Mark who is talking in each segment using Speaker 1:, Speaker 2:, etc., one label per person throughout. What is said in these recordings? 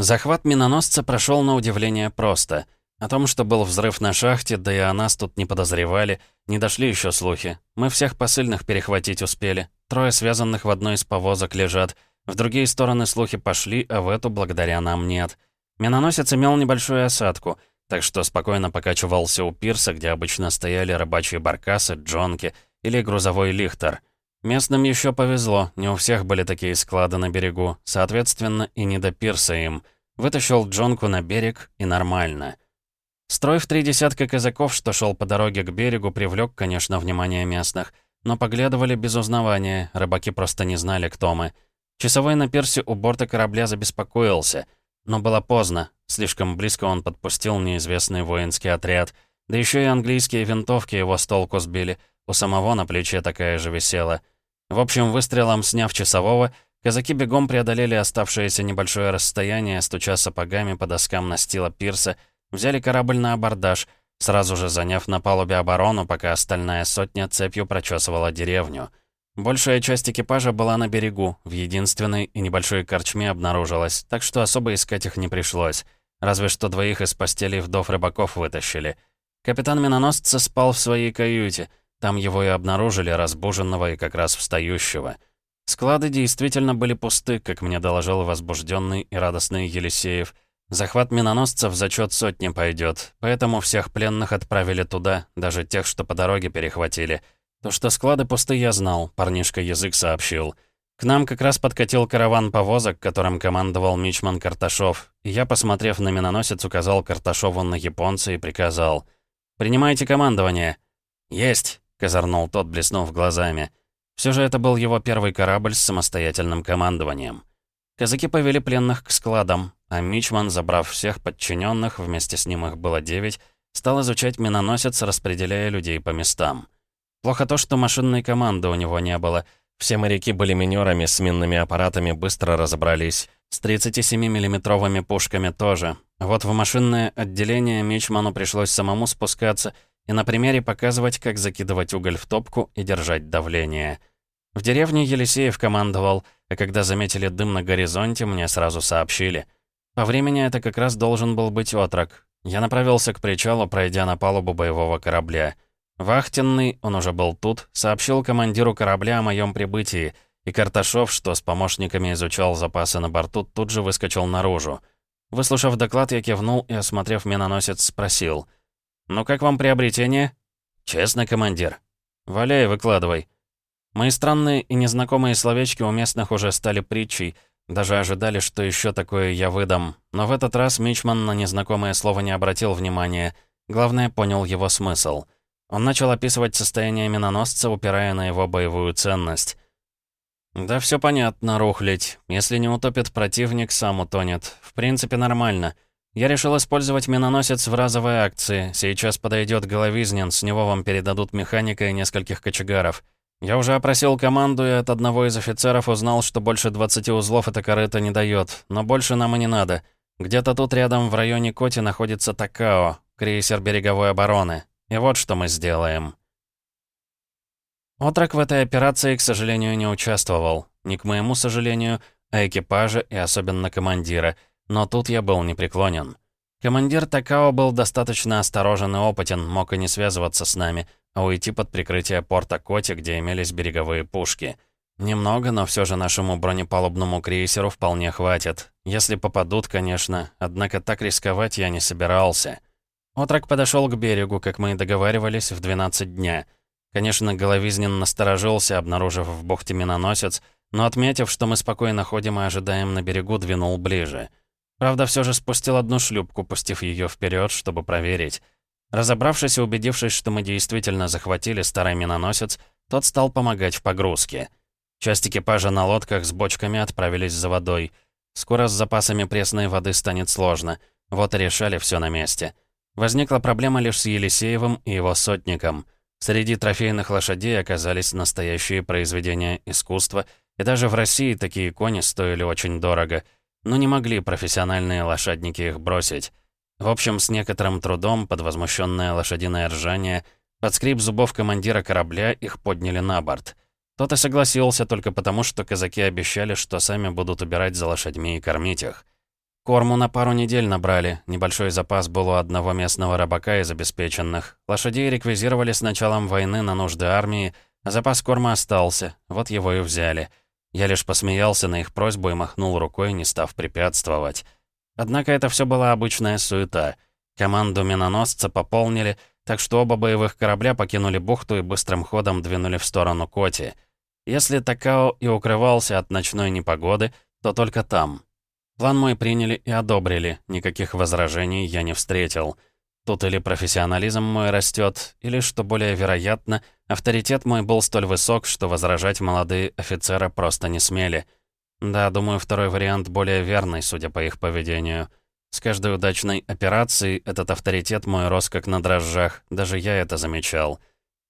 Speaker 1: Захват миноносца прошел на удивление просто. О том, что был взрыв на шахте, да и о нас тут не подозревали, не дошли еще слухи. Мы всех посыльных перехватить успели. Трое связанных в одной из повозок лежат. В другие стороны слухи пошли, а в эту благодаря нам нет. Миноносец имел небольшую осадку, так что спокойно покачивался у пирса, где обычно стояли рыбачьи баркасы, джонки или грузовой лихтер. Местным еще повезло, не у всех были такие склады на берегу, соответственно, и не до пирса им. Вытащил джонку на берег, и нормально. Строй в три десятка казаков, что шел по дороге к берегу, привлек, конечно, внимание местных, но поглядывали без узнавания, рыбаки просто не знали, кто мы. Часовой на пирсе у борта корабля забеспокоился, но было поздно, слишком близко он подпустил неизвестный воинский отряд, да еще и английские винтовки его с толку сбили — у самого на плече такая же висела. В общем, выстрелом сняв часового, казаки бегом преодолели оставшееся небольшое расстояние, стуча сапогами по доскам настила пирса, взяли корабль на абордаж, сразу же заняв на палубе оборону, пока остальная сотня цепью прочесывала деревню. Большая часть экипажа была на берегу, в единственной и небольшой корчме обнаружилась, так что особо искать их не пришлось. Разве что двоих из постелей вдов рыбаков вытащили. Капитан миноносца спал в своей каюте — там его и обнаружили, разбуженного и как раз встающего. Склады действительно были пусты, как мне доложил возбужденный и радостный Елисеев. Захват миноносцев в зачет сотни пойдет, поэтому всех пленных отправили туда, даже тех, что по дороге перехватили. То, что склады пусты, я знал, парнишка язык сообщил. К нам как раз подкатил караван повозок, которым командовал мичман Карташов, я, посмотрев на миноносец, указал Карташову на японца и приказал «Принимайте командование». «Есть!» — козырнул тот, блеснув глазами. Все же это был его первый корабль с самостоятельным командованием. Казаки повели пленных к складам, а Мичман, забрав всех подчиненных, вместе с ним их было девять, стал изучать миноносец, распределяя людей по местам. Плохо то, что машинной команды у него не было. Все моряки были минерами, с минными аппаратами быстро разобрались. С 37 миллиметровыми пушками тоже. Вот в машинное отделение Мичману пришлось самому спускаться — и на примере показывать, как закидывать уголь в топку и держать давление. В деревне Елисеев командовал, а когда заметили дым на горизонте, мне сразу сообщили. По времени это как раз должен был быть отрок. Я направился к причалу, пройдя на палубу боевого корабля. Вахтенный, он уже был тут, сообщил командиру корабля о моем прибытии, и Карташов, что с помощниками изучал запасы на борту, тут же выскочил наружу. Выслушав доклад, я кивнул и, осмотрев миноносец, спросил — «Ну как вам приобретение?» «Честно, командир». «Валяй, выкладывай». Мои странные и незнакомые словечки у местных уже стали притчей, даже ожидали, что еще такое я выдам. Но в этот раз Мичман на незнакомое слово не обратил внимания. Главное, понял его смысл. Он начал описывать состояние миноносца, упирая на его боевую ценность. «Да все понятно, рухлить. Если не утопит противник, сам утонет. В принципе, нормально». Я решил использовать миноносец в разовой акции. Сейчас подойдет Головизнин, с него вам передадут механика и нескольких кочегаров. Я уже опросил команду и от одного из офицеров узнал, что больше 20 узлов эта корыта не дает. Но больше нам и не надо. Где-то тут рядом в районе Коти находится Такао, крейсер береговой обороны. И вот что мы сделаем. Отрок в этой операции, к сожалению, не участвовал. Не к моему сожалению, а экипажа и особенно командира — но тут я был непреклонен. Командир Такао был достаточно осторожен и опытен, мог и не связываться с нами, а уйти под прикрытие порта Коти, где имелись береговые пушки. Немного, но все же нашему бронепалубному крейсеру вполне хватит. Если попадут, конечно, однако так рисковать я не собирался. Отрок подошел к берегу, как мы и договаривались, в 12 дня. Конечно, Головизнин насторожился, обнаружив в бухте миноносец, но отметив, что мы спокойно ходим и ожидаем на берегу, двинул ближе. Правда, все же спустил одну шлюпку, пустив ее вперед, чтобы проверить. Разобравшись и убедившись, что мы действительно захватили старый миноносец, тот стал помогать в погрузке. Часть экипажа на лодках с бочками отправились за водой. Скоро с запасами пресной воды станет сложно. Вот и решали все на месте. Возникла проблема лишь с Елисеевым и его сотником. Среди трофейных лошадей оказались настоящие произведения искусства, и даже в России такие кони стоили очень дорого — но не могли профессиональные лошадники их бросить. В общем, с некоторым трудом, под возмущенное лошадиное ржание, под скрип зубов командира корабля их подняли на борт. Тот и согласился только потому, что казаки обещали, что сами будут убирать за лошадьми и кормить их. Корму на пару недель набрали, небольшой запас был у одного местного рыбака из обеспеченных. Лошадей реквизировали с началом войны на нужды армии, а запас корма остался, вот его и взяли. Я лишь посмеялся на их просьбу и махнул рукой, не став препятствовать. Однако это все была обычная суета. Команду миноносца пополнили, так что оба боевых корабля покинули бухту и быстрым ходом двинули в сторону Коти. Если Такао и укрывался от ночной непогоды, то только там. План мой приняли и одобрили, никаких возражений я не встретил. Тут или профессионализм мой растет, или, что более вероятно, авторитет мой был столь высок, что возражать молодые офицеры просто не смели. Да, думаю, второй вариант более верный, судя по их поведению. С каждой удачной операцией этот авторитет мой рос как на дрожжах, даже я это замечал.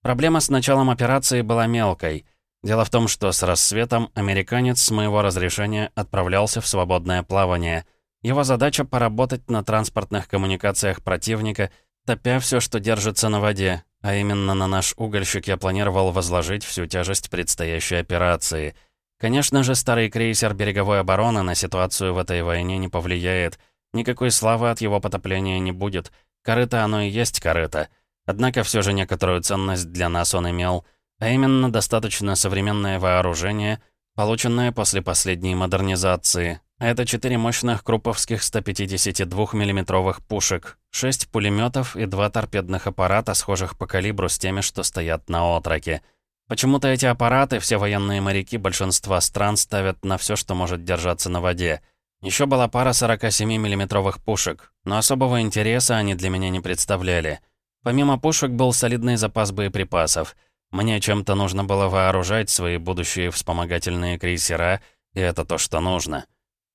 Speaker 1: Проблема с началом операции была мелкой. Дело в том, что с рассветом американец с моего разрешения отправлялся в свободное плавание. Его задача поработать на транспортных коммуникациях противника, топя все, что держится на воде, а именно на наш угольщик я планировал возложить всю тяжесть предстоящей операции. Конечно же, старый крейсер береговой обороны на ситуацию в этой войне не повлияет, Никакой славы от его потопления не будет. Корыто оно и есть корыто. Однако все же некоторую ценность для нас он имел, а именно достаточно современное вооружение, полученное после последней модернизации. Это четыре мощных круповских 152 миллиметровых пушек, шесть пулеметов и два торпедных аппарата, схожих по калибру с теми, что стоят на отраке. Почему-то эти аппараты все военные моряки большинства стран ставят на все, что может держаться на воде — еще была пара 47 миллиметровых пушек, но особого интереса они для меня не представляли. Помимо пушек был солидный запас боеприпасов. Мне чем-то нужно было вооружать свои будущие вспомогательные крейсера, и это то, что нужно.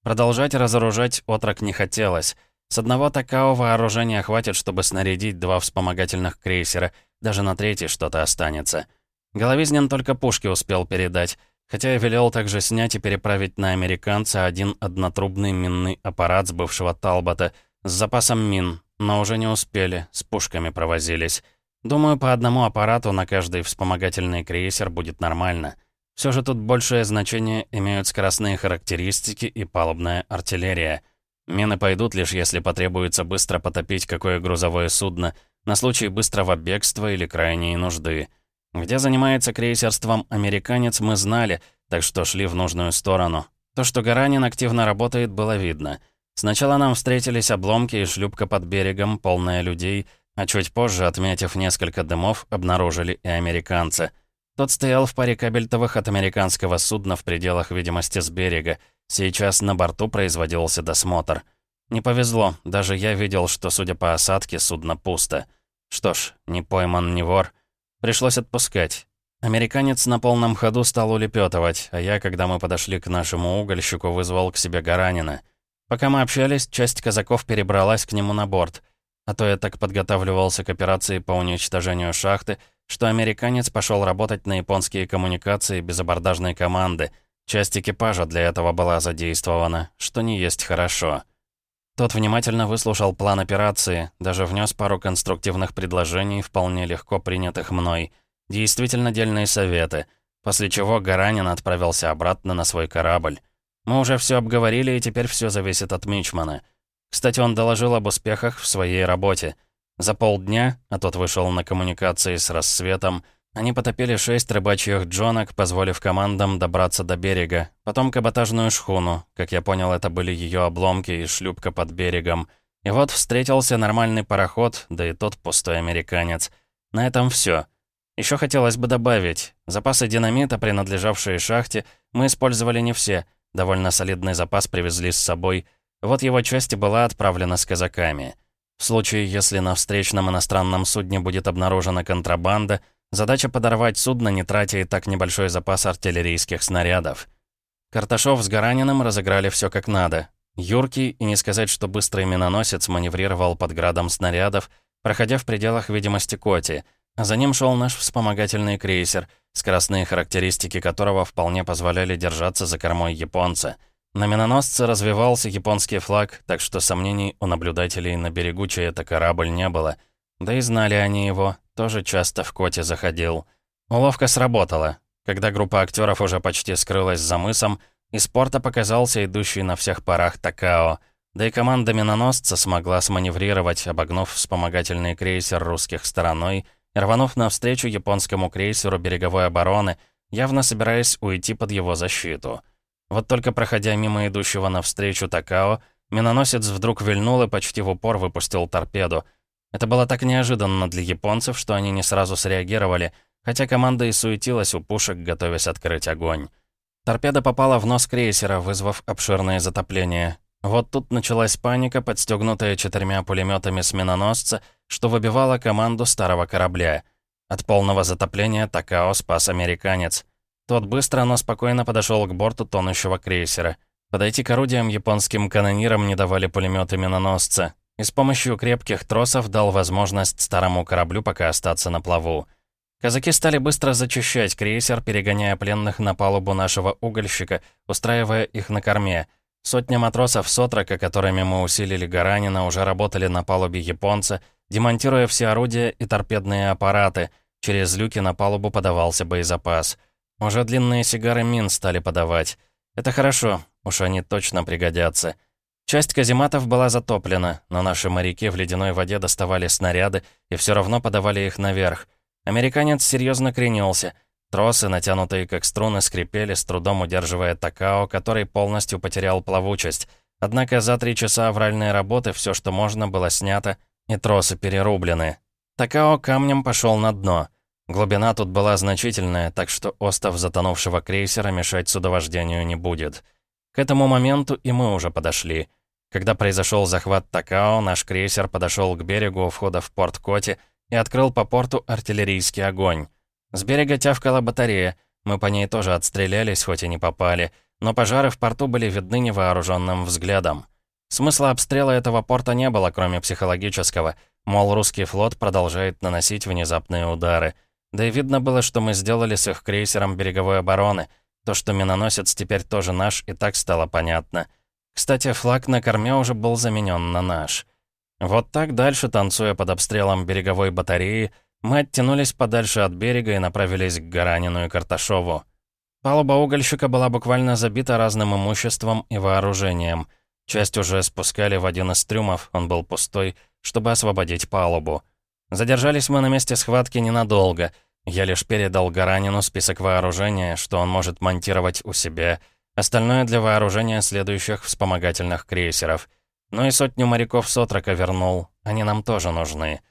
Speaker 1: Продолжать разоружать отрок не хотелось. С одного такого вооружения хватит, чтобы снарядить два вспомогательных крейсера, даже на третий что-то останется. Головизнин только пушки успел передать, Хотя я велел также снять и переправить на американца один однотрубный минный аппарат с бывшего Талбота с запасом мин, но уже не успели, с пушками провозились. Думаю, по одному аппарату на каждый вспомогательный крейсер будет нормально. Все же тут большее значение имеют скоростные характеристики и палубная артиллерия. Мины пойдут лишь если потребуется быстро потопить какое грузовое судно, на случай быстрого бегства или крайней нужды. Где занимается крейсерством «Американец» мы знали, так что шли в нужную сторону. То, что Гаранин активно работает, было видно. Сначала нам встретились обломки и шлюпка под берегом, полная людей, а чуть позже, отметив несколько дымов, обнаружили и американца. Тот стоял в паре кабельтовых от американского судна в пределах видимости с берега. Сейчас на борту производился досмотр. Не повезло, даже я видел, что, судя по осадке, судно пусто. Что ж, не пойман, не вор — Пришлось отпускать. Американец на полном ходу стал улепетывать, а я, когда мы подошли к нашему угольщику, вызвал к себе Гаранина. Пока мы общались, часть казаков перебралась к нему на борт. А то я так подготавливался к операции по уничтожению шахты, что американец пошел работать на японские коммуникации без абордажной команды. Часть экипажа для этого была задействована, что не есть хорошо. Тот внимательно выслушал план операции, даже внес пару конструктивных предложений, вполне легко принятых мной. Действительно дельные советы. После чего Гаранин отправился обратно на свой корабль. Мы уже все обговорили, и теперь все зависит от Мичмана. Кстати, он доложил об успехах в своей работе. За полдня, а тот вышел на коммуникации с рассветом, они потопили шесть рыбачьих джонок, позволив командам добраться до берега. Потом каботажную шхуну. Как я понял, это были ее обломки и шлюпка под берегом. И вот встретился нормальный пароход, да и тот пустой американец. На этом все. Еще хотелось бы добавить, запасы динамита, принадлежавшие шахте, мы использовали не все. Довольно солидный запас привезли с собой. Вот его часть была отправлена с казаками. В случае, если на встречном иностранном судне будет обнаружена контрабанда, Задача подорвать судно, не тратя и так небольшой запас артиллерийских снарядов. Карташов с Гараниным разыграли все как надо. Юркий, и не сказать, что быстрый миноносец маневрировал под градом снарядов, проходя в пределах видимости Коти, а за ним шел наш вспомогательный крейсер, скоростные характеристики которого вполне позволяли держаться за кормой японца. На миноносце развивался японский флаг, так что сомнений у наблюдателей на берегу, чей это корабль, не было. Да и знали они его, тоже часто в коте заходил. Уловка сработала. Когда группа актеров уже почти скрылась за мысом, из порта показался идущий на всех парах Такао. Да и команда миноносца смогла сманеврировать, обогнув вспомогательный крейсер русских стороной рванув навстречу японскому крейсеру береговой обороны, явно собираясь уйти под его защиту. Вот только проходя мимо идущего навстречу Такао, миноносец вдруг вильнул и почти в упор выпустил торпеду. Это было так неожиданно для японцев, что они не сразу среагировали, хотя команда и суетилась у пушек, готовясь открыть огонь. Торпеда попала в нос крейсера, вызвав обширное затопление. Вот тут началась паника, подстегнутая четырьмя пулеметами с миноносца, что выбивала команду старого корабля. От полного затопления Такао спас американец. Тот быстро, но спокойно подошел к борту тонущего крейсера. Подойти к орудиям японским канонирам не давали пулеметы миноносца. И с помощью крепких тросов дал возможность старому кораблю пока остаться на плаву. Казаки стали быстро зачищать крейсер, перегоняя пленных на палубу нашего угольщика, устраивая их на корме — Сотня матросов Сотрака, которыми мы усилили Гаранина, уже работали на палубе японца, демонтируя все орудия и торпедные аппараты. Через люки на палубу подавался боезапас. Уже длинные сигары мин стали подавать. Это хорошо, уж они точно пригодятся. Часть казематов была затоплена, но наши моряки в ледяной воде доставали снаряды и все равно подавали их наверх. Американец серьезно кренился — Тросы, натянутые как струны, скрипели, с трудом удерживая Такао, который полностью потерял плавучесть. Однако за три часа авральной работы все, что можно, было снято, и тросы перерублены. Такао камнем пошел на дно. Глубина тут была значительная, так что остов затонувшего крейсера мешать судовождению не будет. К этому моменту и мы уже подошли. Когда произошел захват Такао, наш крейсер подошел к берегу у входа в порт Коти и открыл по порту артиллерийский огонь. С берега тявкала батарея. Мы по ней тоже отстрелялись, хоть и не попали. Но пожары в порту были видны невооруженным взглядом. Смысла обстрела этого порта не было, кроме психологического. Мол, русский флот продолжает наносить внезапные удары. Да и видно было, что мы сделали с их крейсером береговой обороны. То, что миноносец теперь тоже наш, и так стало понятно. Кстати, флаг на корме уже был заменен на наш. Вот так дальше, танцуя под обстрелом береговой батареи, мы оттянулись подальше от берега и направились к Гаранину и Карташову. Палуба угольщика была буквально забита разным имуществом и вооружением. Часть уже спускали в один из трюмов, он был пустой, чтобы освободить палубу. Задержались мы на месте схватки ненадолго. Я лишь передал Гаранину список вооружения, что он может монтировать у себя, остальное для вооружения следующих вспомогательных крейсеров. Ну и сотню моряков Сотрака вернул, они нам тоже нужны.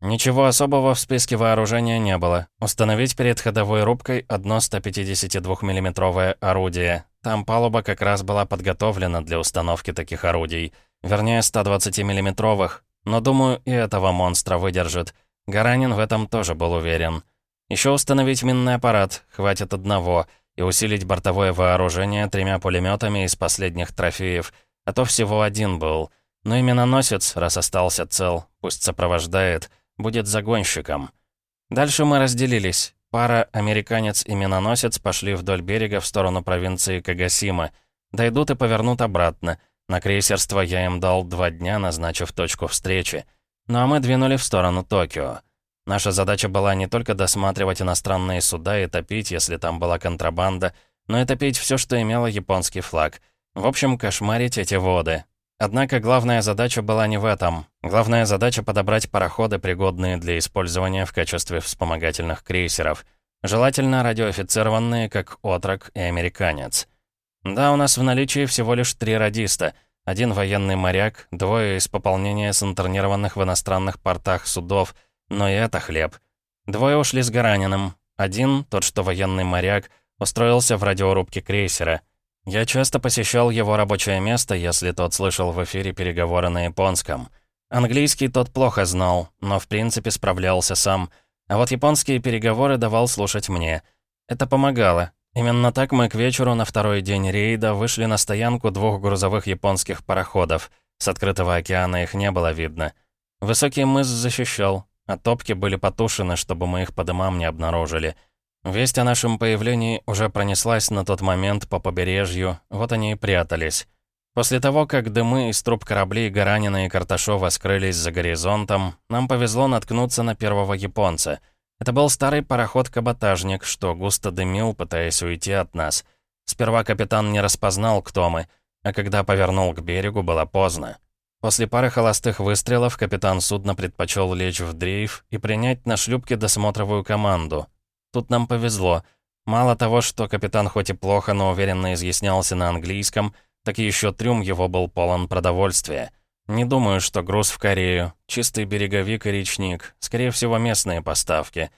Speaker 1: Ничего особого в списке вооружения не было. Установить перед ходовой рубкой одно 152 миллиметровое орудие. Там палуба как раз была подготовлена для установки таких орудий. Вернее, 120 миллиметровых. Но думаю, и этого монстра выдержит. Гаранин в этом тоже был уверен. Еще установить минный аппарат, хватит одного, и усилить бортовое вооружение тремя пулеметами из последних трофеев, а то всего один был. Но и миноносец, раз остался цел, пусть сопровождает — будет загонщиком. Дальше мы разделились. Пара, американец и миноносец, пошли вдоль берега в сторону провинции Кагасима. Дойдут и повернут обратно. На крейсерство я им дал два дня, назначив точку встречи. Ну а мы двинули в сторону Токио. Наша задача была не только досматривать иностранные суда и топить, если там была контрабанда, но и топить все, что имело японский флаг. В общем, кошмарить эти воды. Однако главная задача была не в этом. Главная задача — подобрать пароходы, пригодные для использования в качестве вспомогательных крейсеров. Желательно радиоофицированные, как «Отрок» и «Американец». Да, у нас в наличии всего лишь три радиста. Один военный моряк, двое из пополнения с интернированных в иностранных портах судов, но и это хлеб. Двое ушли с Гараниным. Один, тот что военный моряк, устроился в радиорубке крейсера — я часто посещал его рабочее место, если тот слышал в эфире переговоры на японском. Английский тот плохо знал, но в принципе справлялся сам. А вот японские переговоры давал слушать мне. Это помогало. Именно так мы к вечеру на второй день рейда вышли на стоянку двух грузовых японских пароходов. С открытого океана их не было видно. Высокий мыс защищал, а топки были потушены, чтобы мы их по дымам не обнаружили. Весть о нашем появлении уже пронеслась на тот момент по побережью, вот они и прятались. После того, как дымы из труб кораблей Гаранина и Карташова скрылись за горизонтом, нам повезло наткнуться на первого японца. Это был старый пароход-каботажник, что густо дымил, пытаясь уйти от нас. Сперва капитан не распознал, кто мы. а когда повернул к берегу, было поздно. После пары холостых выстрелов капитан судна предпочел лечь в дрейф и принять на шлюпке досмотровую команду. Тут нам повезло. Мало того, что капитан хоть и плохо, но уверенно изъяснялся на английском, так еще трюм его был полон продовольствия. Не думаю, что груз в Корею. Чистый береговик и речник. Скорее всего, местные поставки.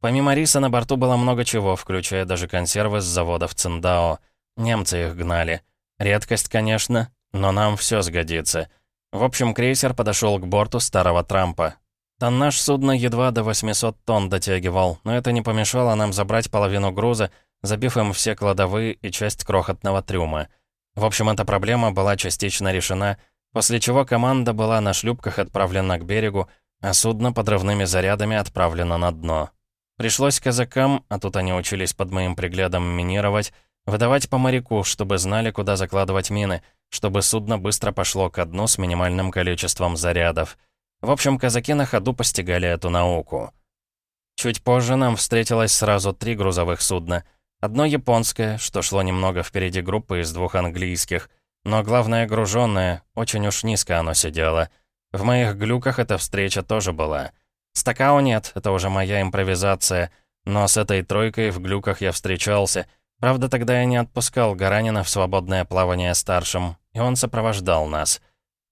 Speaker 1: Помимо риса на борту было много чего, включая даже консервы с завода в Циндао. Немцы их гнали. Редкость, конечно, но нам все сгодится. В общем, крейсер подошел к борту старого Трампа. Тоннаж судна едва до 800 тонн дотягивал, но это не помешало нам забрать половину груза, забив им все кладовые и часть крохотного трюма. В общем, эта проблема была частично решена, после чего команда была на шлюпках отправлена к берегу, а судно подрывными зарядами отправлено на дно. Пришлось казакам, а тут они учились под моим приглядом минировать, выдавать по моряку, чтобы знали, куда закладывать мины — чтобы судно быстро пошло ко дну с минимальным количеством зарядов. В общем, казаки на ходу постигали эту науку. Чуть позже нам встретилось сразу три грузовых судна. Одно японское, что шло немного впереди группы из двух английских, но главное груженное, очень уж низко оно сидело. В моих глюках эта встреча тоже была. Стакао нет, это уже моя импровизация, но с этой тройкой в глюках я встречался. Правда, тогда я не отпускал Гаранина в свободное плавание старшим, и он сопровождал нас.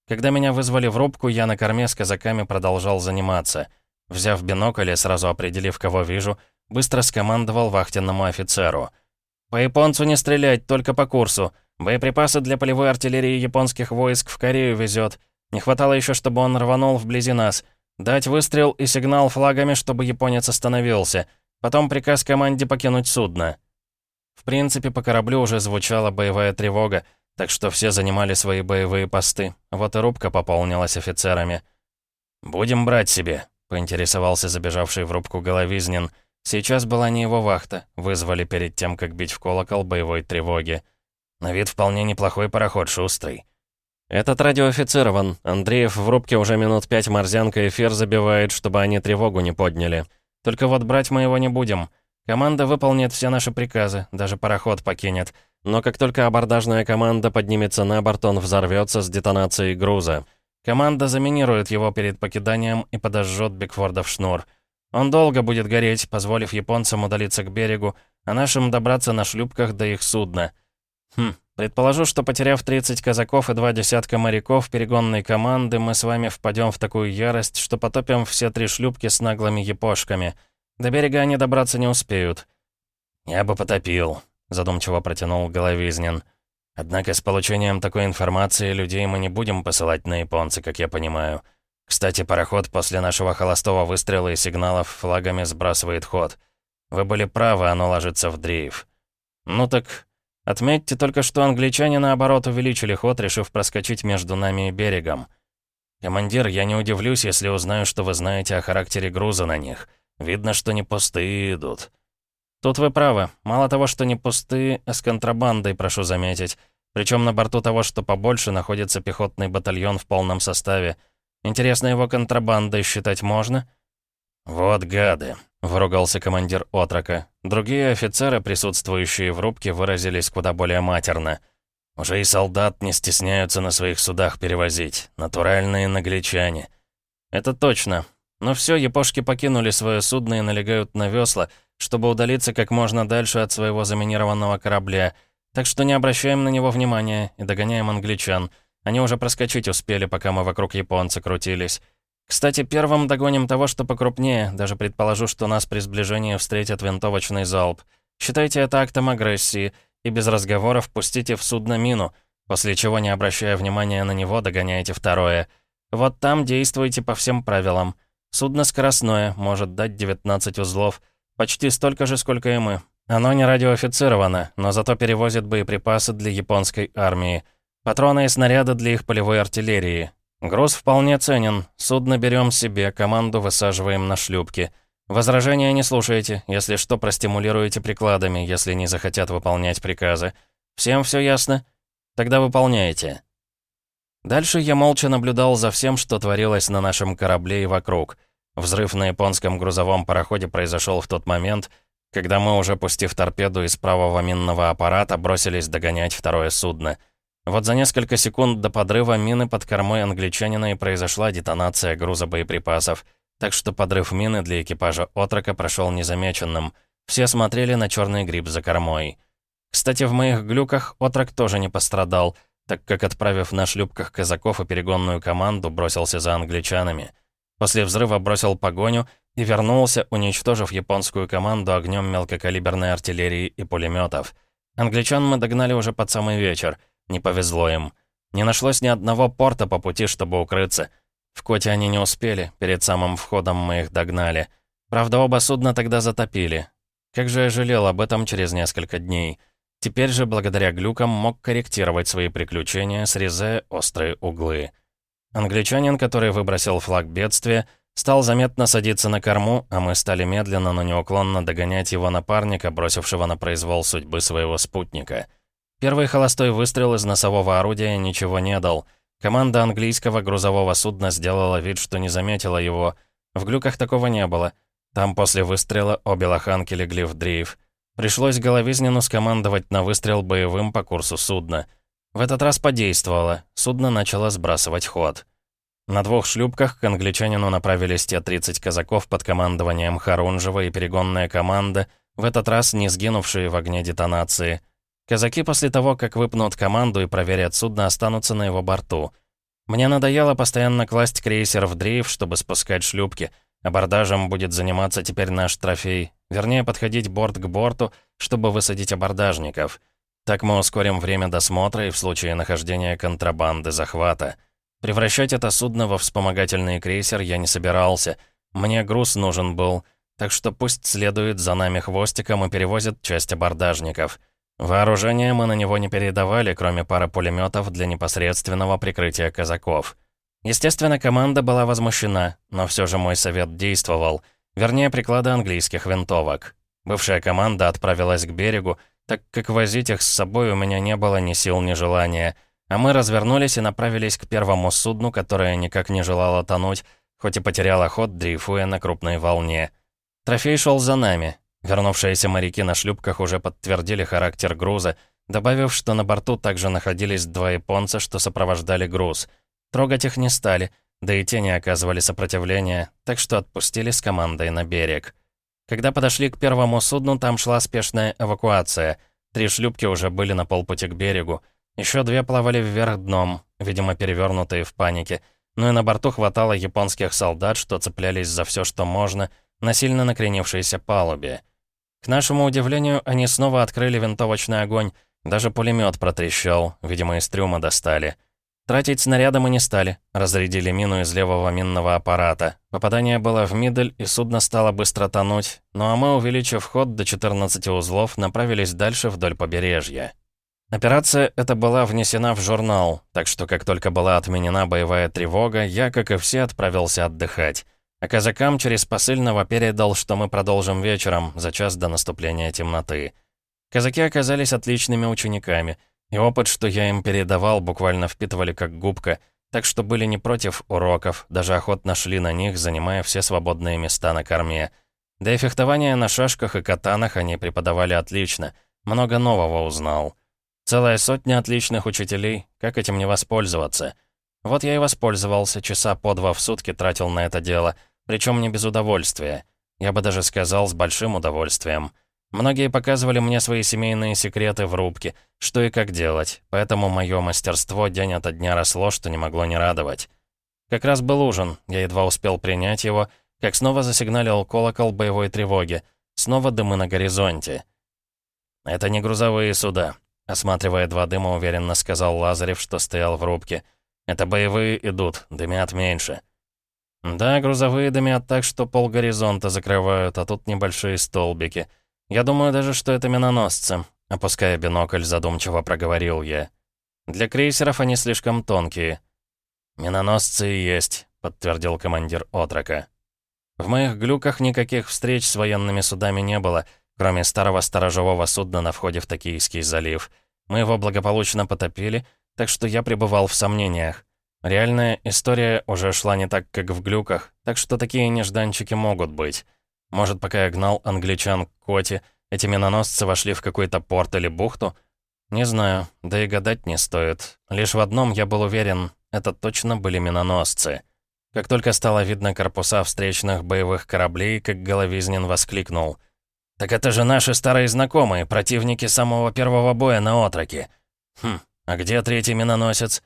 Speaker 1: Когда меня вызвали в рубку, я на корме с казаками продолжал заниматься. Взяв бинокль и сразу определив, кого вижу, быстро скомандовал вахтенному офицеру. «По японцу не стрелять, только по курсу. Боеприпасы для полевой артиллерии японских войск в Корею везет. Не хватало еще, чтобы он рванул вблизи нас. Дать выстрел и сигнал флагами, чтобы японец остановился. Потом приказ команде покинуть судно». В принципе, по кораблю уже звучала боевая тревога, так что все занимали свои боевые посты. Вот и рубка пополнилась офицерами. «Будем брать себе», — поинтересовался забежавший в рубку Головизнин. Сейчас была не его вахта, вызвали перед тем, как бить в колокол боевой тревоги. На вид вполне неплохой пароход, шустрый. «Этот радиоофицирован. Андреев в рубке уже минут пять морзянка эфир забивает, чтобы они тревогу не подняли. Только вот брать мы его не будем. Команда выполнит все наши приказы, даже пароход покинет. Но как только абордажная команда поднимется на борт, он взорвется с детонацией груза. Команда заминирует его перед покиданием и подожжет Бигфордов шнур. Он долго будет гореть, позволив японцам удалиться к берегу, а нашим добраться на шлюпках до их судна. Хм, предположу, что потеряв 30 казаков и два десятка моряков перегонной команды, мы с вами впадем в такую ярость, что потопим все три шлюпки с наглыми япошками. До берега они добраться не успеют. Я бы потопил, задумчиво протянул Головизнин. Однако с получением такой информации людей мы не будем посылать на японцы, как я понимаю. Кстати, пароход после нашего холостого выстрела и сигналов флагами сбрасывает ход. Вы были правы, оно ложится в дрейф. Ну так, отметьте только, что англичане, наоборот, увеличили ход, решив проскочить между нами и берегом. Командир, я не удивлюсь, если узнаю, что вы знаете о характере груза на них. Видно, что не пустые идут. Тут вы правы. Мало того, что не пустые, а с контрабандой, прошу заметить. Причем на борту того, что побольше, находится пехотный батальон в полном составе. Интересно, его контрабандой считать можно? «Вот гады», — выругался командир отрока. Другие офицеры, присутствующие в рубке, выразились куда более матерно. «Уже и солдат не стесняются на своих судах перевозить. Натуральные нагличане». «Это точно. Но все, япошки покинули свое судно и налегают на весла, чтобы удалиться как можно дальше от своего заминированного корабля. Так что не обращаем на него внимания и догоняем англичан. Они уже проскочить успели, пока мы вокруг японца крутились. Кстати, первым догоним того, что покрупнее. Даже предположу, что нас при сближении встретит винтовочный залп. Считайте это актом агрессии, и без разговоров пустите в судно мину, после чего, не обращая внимания на него, догоняете второе. Вот там действуйте по всем правилам. Судно скоростное, может дать 19 узлов — Почти столько же, сколько и мы. Оно не радиоофицировано, но зато перевозит боеприпасы для японской армии. Патроны и снаряды для их полевой артиллерии. Груз вполне ценен. Судно берем себе, команду высаживаем на шлюпки. Возражения не слушайте, если что, простимулируете прикладами, если не захотят выполнять приказы. Всем все ясно? Тогда выполняйте. Дальше я молча наблюдал за всем, что творилось на нашем корабле и вокруг — Взрыв на японском грузовом пароходе произошел в тот момент, когда мы, уже пустив торпеду из правого минного аппарата, бросились догонять второе судно. Вот за несколько секунд до подрыва мины под кормой англичанина и произошла детонация груза боеприпасов, так что подрыв мины для экипажа «Отрока» прошел незамеченным. Все смотрели на черный гриб за кормой. Кстати, в моих глюках «Отрок» тоже не пострадал, так как, отправив на шлюпках казаков и перегонную команду, бросился за англичанами. После взрыва бросил погоню и вернулся, уничтожив японскую команду огнем мелкокалиберной артиллерии и пулеметов. Англичан мы догнали уже под самый вечер — не повезло им. Не нашлось ни одного порта по пути, чтобы укрыться. В Коте они не успели, перед самым входом мы их догнали. Правда, оба судна тогда затопили. Как же я жалел об этом через несколько дней. Теперь же, благодаря глюкам, мог корректировать свои приключения, срезая острые углы. Англичанин, который выбросил флаг бедствия, стал заметно садиться на корму, а мы стали медленно, но неуклонно догонять его напарника, бросившего на произвол судьбы своего спутника — Первый холостой выстрел из носового орудия ничего не дал. Команда английского грузового судна сделала вид, что не заметила его. В глюках такого не было. Там после выстрела обе лоханки легли в дрейф. Пришлось Головизнину скомандовать на выстрел боевым по курсу судна. В этот раз подействовало. Судно начало сбрасывать ход. На двух шлюпках к англичанину направились те 30 казаков под командованием Харунжева и перегонная команда, в этот раз не сгинувшие в огне детонации. Казаки после того, как выпнут команду и проверят судно, останутся на его борту. Мне надоело постоянно класть крейсер в дрейф, чтобы спускать шлюпки. Абордажем будет заниматься теперь наш трофей. Вернее, подходить борт к борту, чтобы высадить абордажников. Так мы ускорим время досмотра и в случае нахождения контрабанды захвата. Превращать это судно во вспомогательный крейсер я не собирался. Мне груз нужен был, так что пусть следует за нами хвостиком и перевозит часть абордажников. Вооружение мы на него не передавали, кроме пары пулеметов для непосредственного прикрытия казаков. Естественно, команда была возмущена, но все же мой совет действовал. Вернее, приклады английских винтовок. Бывшая команда отправилась к берегу, так как возить их с собой у меня не было ни сил, ни желания. А мы развернулись и направились к первому судну, которое никак не желало тонуть, хоть и потеряло ход, дрейфуя на крупной волне. Трофей шел за нами, Вернувшиеся моряки на шлюпках уже подтвердили характер груза, добавив, что на борту также находились два японца, что сопровождали груз. Трогать их не стали, да и те не оказывали сопротивления, так что отпустили с командой на берег. Когда подошли к первому судну, там шла спешная эвакуация. Три шлюпки уже были на полпути к берегу. Еще две плавали вверх дном, видимо, перевернутые в панике. Ну и на борту хватало японских солдат, что цеплялись за все, что можно, на сильно накренившейся палубе. К нашему удивлению, они снова открыли винтовочный огонь. Даже пулемет протрещал, видимо, из трюма достали. Тратить снаряды мы не стали. Разрядили мину из левого минного аппарата. Попадание было в мидель, и судно стало быстро тонуть. Ну а мы, увеличив ход до 14 узлов, направились дальше вдоль побережья. Операция эта была внесена в журнал, так что как только была отменена боевая тревога, я, как и все, отправился отдыхать. А казакам через посыльного передал, что мы продолжим вечером, за час до наступления темноты. Казаки оказались отличными учениками, и опыт, что я им передавал, буквально впитывали как губка, так что были не против уроков, даже охотно шли на них, занимая все свободные места на корме. Да и фехтование на шашках и катанах они преподавали отлично, много нового узнал. Целая сотня отличных учителей, как этим не воспользоваться? Вот я и воспользовался, часа по два в сутки тратил на это дело — причем не без удовольствия. Я бы даже сказал, с большим удовольствием. Многие показывали мне свои семейные секреты в рубке, что и как делать, поэтому мое мастерство день ото дня росло, что не могло не радовать. Как раз был ужин, я едва успел принять его, как снова засигналил колокол боевой тревоги. Снова дымы на горизонте. «Это не грузовые суда», — осматривая два дыма, уверенно сказал Лазарев, что стоял в рубке. «Это боевые идут, дымят меньше». «Да, грузовые дымят так, что пол горизонта закрывают, а тут небольшие столбики. Я думаю даже, что это миноносцы», — опуская бинокль, задумчиво проговорил я. «Для крейсеров они слишком тонкие». «Миноносцы и есть», — подтвердил командир отрока. В моих глюках никаких встреч с военными судами не было, кроме старого сторожевого судна на входе в Токийский залив. Мы его благополучно потопили, так что я пребывал в сомнениях. Реальная история уже шла не так, как в глюках, так что такие нежданчики могут быть. Может, пока я гнал англичан к Коте, эти миноносцы вошли в какой-то порт или бухту? Не знаю, да и гадать не стоит. Лишь в одном я был уверен, это точно были миноносцы. Как только стало видно корпуса встречных боевых кораблей, как Головизнин воскликнул. «Так это же наши старые знакомые, противники самого первого боя на Отроке. Хм, а где третий миноносец?»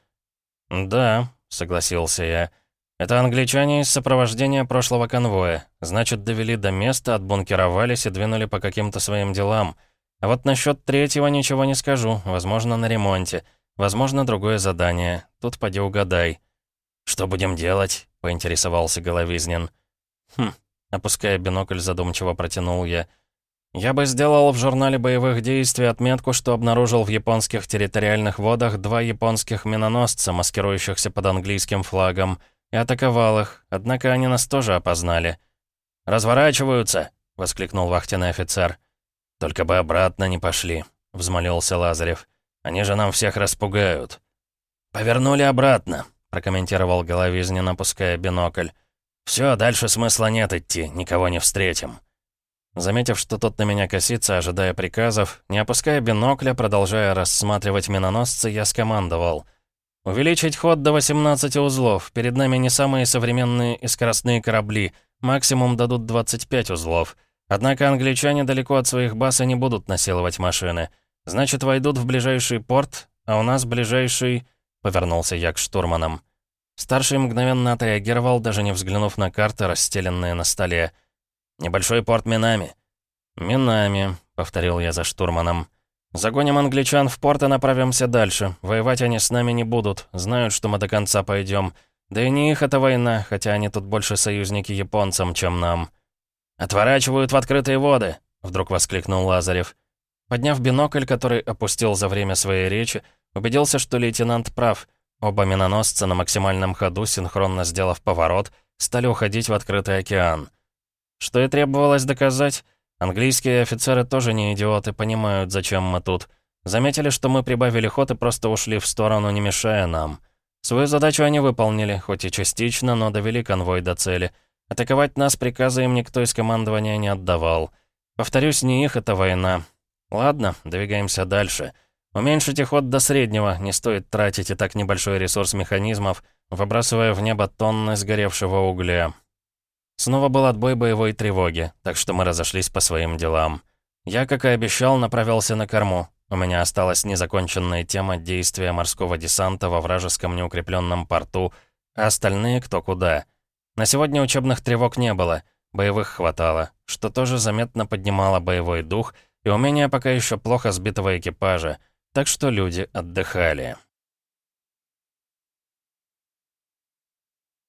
Speaker 1: «Да», — согласился я. «Это англичане из сопровождения прошлого конвоя. Значит, довели до места, отбункеровались и двинули по каким-то своим делам. А вот насчет третьего ничего не скажу. Возможно, на ремонте. Возможно, другое задание. Тут поди угадай». «Что будем делать?» — поинтересовался Головизнин. «Хм», — опуская бинокль, задумчиво протянул я. «Я бы сделал в журнале боевых действий отметку, что обнаружил в японских территориальных водах два японских миноносца, маскирующихся под английским флагом, и атаковал их, однако они нас тоже опознали». «Разворачиваются!» — воскликнул вахтенный офицер. «Только бы обратно не пошли», — взмолился Лазарев. «Они же нам всех распугают». «Повернули обратно», — прокомментировал Головизнин, опуская бинокль. «Все, дальше смысла нет идти, никого не встретим». Заметив, что тот на меня косится, ожидая приказов, не опуская бинокля, продолжая рассматривать миноносцы, я скомандовал. «Увеличить ход до 18 узлов. Перед нами не самые современные и скоростные корабли. Максимум дадут 25 узлов. Однако англичане далеко от своих баз и не будут насиловать машины. Значит, войдут в ближайший порт, а у нас ближайший...» Повернулся я к штурманам. Старший мгновенно отреагировал, даже не взглянув на карты, расстеленные на столе. «Небольшой порт Минами». «Минами», — повторил я за штурманом. «Загоним англичан в порт и направимся дальше. Воевать они с нами не будут, знают, что мы до конца пойдем. Да и не их эта война, хотя они тут больше союзники японцам, чем нам». «Отворачивают в открытые воды!» — вдруг воскликнул Лазарев. Подняв бинокль, который опустил за время своей речи, убедился, что лейтенант прав. Оба миноносца на максимальном ходу, синхронно сделав поворот, стали уходить в открытый океан. Что и требовалось доказать, английские офицеры тоже не идиоты, понимают, зачем мы тут. Заметили, что мы прибавили ход и просто ушли в сторону, не мешая нам. Свою задачу они выполнили, хоть и частично, но довели конвой до цели — Атаковать нас приказа им никто из командования не отдавал. Повторюсь, не их это война. Ладно, двигаемся дальше. Уменьшите ход до среднего, не стоит тратить и так небольшой ресурс механизмов, выбрасывая в небо тонны сгоревшего угля. Снова был отбой боевой тревоги, так что мы разошлись по своим делам. Я, как и обещал, направился на корму. У меня осталась незаконченная тема действия морского десанта во вражеском неукрепленном порту, а остальные кто куда — на сегодня учебных тревог не было, боевых хватало, что тоже заметно поднимало боевой дух и умение пока еще плохо сбитого экипажа, так что люди отдыхали.